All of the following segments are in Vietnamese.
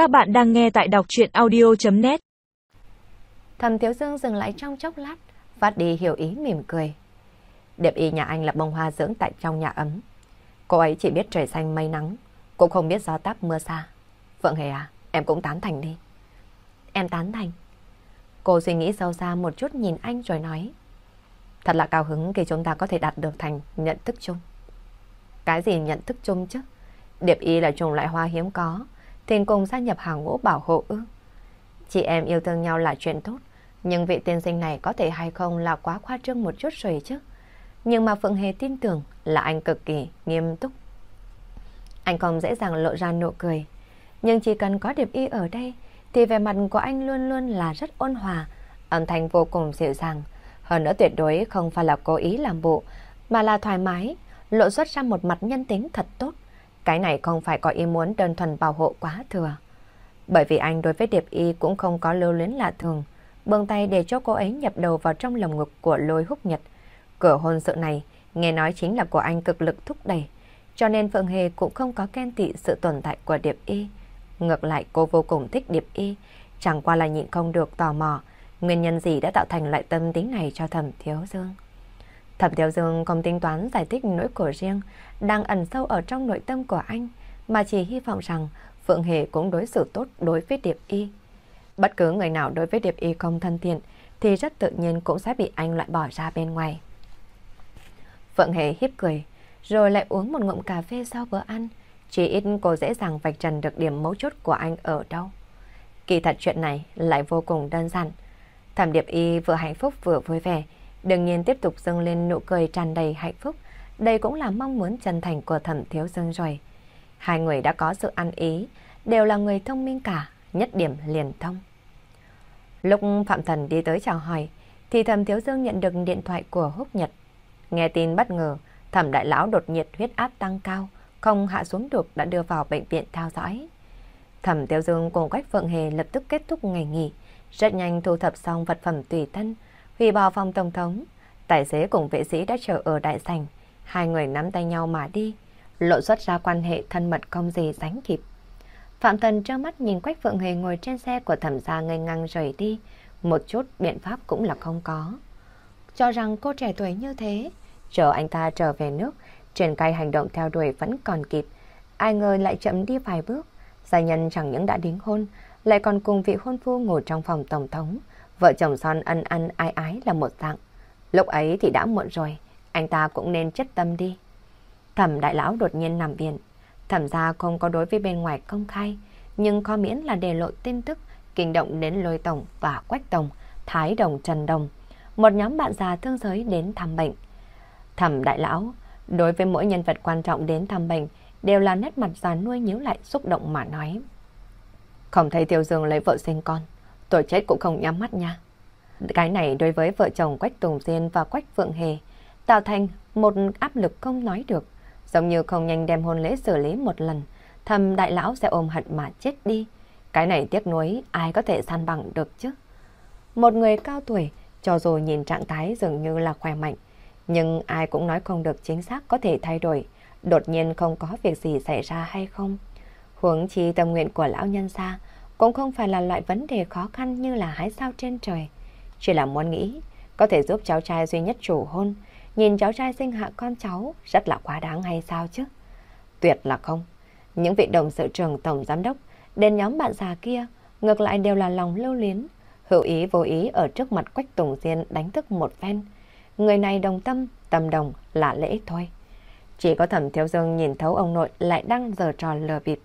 Các bạn đang nghe tại đọc chuyện audio.net Thầm Thiếu Dương dừng lại trong chốc lát, phát đi hiểu ý mỉm cười. Điệp y nhà anh là bông hoa dưỡng tại trong nhà ấm. Cô ấy chỉ biết trời xanh mây nắng, cũng không biết gió táp mưa xa. Phượng Hề à, em cũng tán thành đi. Em tán thành. Cô suy nghĩ sâu xa một chút nhìn anh rồi nói. Thật là cao hứng khi chúng ta có thể đạt được thành nhận thức chung. Cái gì nhận thức chung chứ? Điệp y là chủng loại hoa hiếm có, thì cùng gia nhập hàng ngũ bảo hộ ư. Chị em yêu thương nhau là chuyện tốt, nhưng vị tiên sinh này có thể hay không là quá khoa trương một chút rồi chứ. Nhưng mà Phượng Hề tin tưởng là anh cực kỳ nghiêm túc. Anh không dễ dàng lộ ra nụ cười, nhưng chỉ cần có điệp y ở đây, thì vẻ mặt của anh luôn luôn là rất ôn hòa, âm thanh vô cùng dịu dàng. Hơn nữa tuyệt đối không phải là cố ý làm bộ, mà là thoải mái, lộ xuất ra một mặt nhân tính thật tốt. Cái này không phải có ý muốn đơn thuần bảo hộ quá thừa. Bởi vì anh đối với Điệp Y cũng không có lưu luyến lạ thường, bưng tay để cho cô ấy nhập đầu vào trong lồng ngực của lôi húc nhật. Cửa hôn sự này, nghe nói chính là của anh cực lực thúc đẩy, cho nên Phượng Hề cũng không có khen tị sự tồn tại của Điệp Y. Ngược lại cô vô cùng thích Điệp Y, chẳng qua là nhịn không được tò mò, nguyên nhân gì đã tạo thành loại tâm tính này cho thẩm thiếu dương. Thẩm Thiếu Dương không tính toán giải thích nỗi khổ riêng đang ẩn sâu ở trong nội tâm của anh, mà chỉ hy vọng rằng Phượng Hề cũng đối xử tốt đối với Điệp Y. Bất cứ người nào đối với Điệp Y không thân thiện thì rất tự nhiên cũng sẽ bị anh loại bỏ ra bên ngoài. Phượng Hề hiếp cười, rồi lại uống một ngụm cà phê sau bữa ăn. Chỉ ít cô dễ dàng vạch trần được điểm mấu chốt của anh ở đâu. Kỳ thật chuyện này lại vô cùng đơn giản. Thẩm Điệp Y vừa hạnh phúc vừa vui vẻ, đương nhiên tiếp tục dâng lên nụ cười tràn đầy hạnh phúc. Đây cũng là mong muốn chân thành của thẩm thiếu dương rồi. Hai người đã có sự ăn ý, đều là người thông minh cả, nhất điểm liền thông. Lúc Phạm Thần đi tới chào hỏi, thì thẩm thiếu dương nhận được điện thoại của Húc Nhật. Nghe tin bất ngờ, thẩm đại lão đột nhiệt huyết áp tăng cao, không hạ xuống được đã đưa vào bệnh viện theo dõi. Thẩm Tiêu Dương cùng Quách Phượng Hề lập tức kết thúc ngày nghỉ, rất nhanh thu thập xong vật phẩm tùy thân, vì bảo phòng tổng thống. Tài xế cùng vệ sĩ đã chờ ở đại sảnh, hai người nắm tay nhau mà đi, lộ xuất ra quan hệ thân mật không gì sánh kịp. Phạm Thần trơ mắt nhìn Quách Phượng Hề ngồi trên xe của thẩm gia ngây ngang rời đi, một chút biện pháp cũng là không có. Cho rằng cô trẻ tuổi như thế, chờ anh ta trở về nước, triển khai hành động theo đuổi vẫn còn kịp. Ai ngờ lại chậm đi vài bước, gia nhân chẳng những đã đính hôn, lại còn cùng vị hôn phu ngồi trong phòng tổng thống. Vợ chồng son ân ân ai ái là một dạng. Lúc ấy thì đã muộn rồi, anh ta cũng nên chất tâm đi. Thẩm đại lão đột nhiên nằm viện. Thẩm gia không có đối với bên ngoài công khai, nhưng có miễn là đề lộ tin tức kinh động đến lôi tổng và quách tổng, thái đồng trần đồng. Một nhóm bạn già thương giới đến thăm bệnh. Thẩm đại lão, đối với mỗi nhân vật quan trọng đến thăm bệnh, đều là nét mặt già nuôi nhíu lại xúc động mà nói. Không thấy Tiêu Dương lấy vợ sinh con, tôi chết cũng không nhắm mắt nha. Cái này đối với vợ chồng Quách Tùng Diên và Quách Phượng Hề tạo thành một áp lực không nói được. Giống như không nhanh đem hôn lễ xử lý một lần, thầm đại lão sẽ ôm hận mà chết đi. Cái này tiếc nuối ai có thể san bằng được chứ. Một người cao tuổi, cho dù nhìn trạng thái dường như là khỏe mạnh, nhưng ai cũng nói không được chính xác có thể thay đổi, đột nhiên không có việc gì xảy ra hay không. Huống chi tâm nguyện của lão nhân gia cũng không phải là loại vấn đề khó khăn như là hái sao trên trời. Chỉ là muốn nghĩ, có thể giúp cháu trai duy nhất chủ hôn, nhìn cháu trai sinh hạ con cháu rất là quá đáng hay sao chứ? Tuyệt là không. Những vị đồng sự trưởng tổng giám đốc, đến nhóm bạn già kia, ngược lại đều là lòng lưu luyến, hữu ý vô ý ở trước mặt Quách Tùng Diên đánh thức một phen. Người này đồng tâm, tâm đồng là lễ thôi. Chỉ có thẩm thiếu dương nhìn thấu ông nội lại đang giờ trò lừa bịp.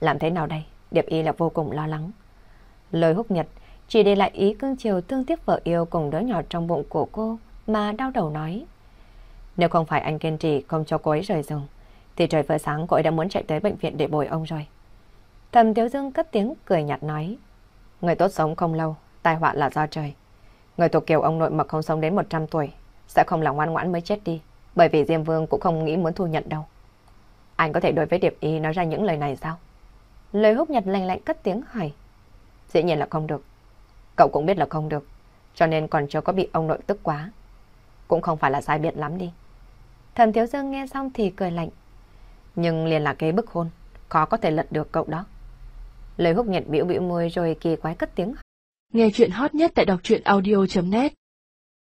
Làm thế nào đây? Điệp y là vô cùng lo lắng. Lời húc nhật chỉ để lại ý cưng chiều tương tiếc vợ yêu cùng đứa nhỏ trong bụng của cô mà đau đầu nói. Nếu không phải anh kiên trì không cho cô ấy rời giường, thì trời vừa sáng cô ấy đã muốn chạy tới bệnh viện để bồi ông rồi. Thầm Tiếu Dương cất tiếng cười nhạt nói. Người tốt sống không lâu, tai họa là do trời. Người thuộc kiều ông nội mà không sống đến 100 tuổi, sẽ không là ngoan ngoãn mới chết đi, bởi vì Diêm Vương cũng không nghĩ muốn thu nhận đâu. Anh có thể đối với Điệp Y nói ra những lời này sao? Lời húc nhật lạnh lạnh cất tiếng hỏi. Dĩ nhiên là không được. Cậu cũng biết là không được, cho nên còn chưa có bị ông nội tức quá. Cũng không phải là sai biệt lắm đi. Thần Thiếu Dương nghe xong thì cười lạnh. Nhưng liền là kế bức hôn, khó có thể lật được cậu đó. Lời húc nhật biểu biểu môi rồi kỳ quái cất tiếng. Nghe chuyện hot nhất tại đọc truyện audio.net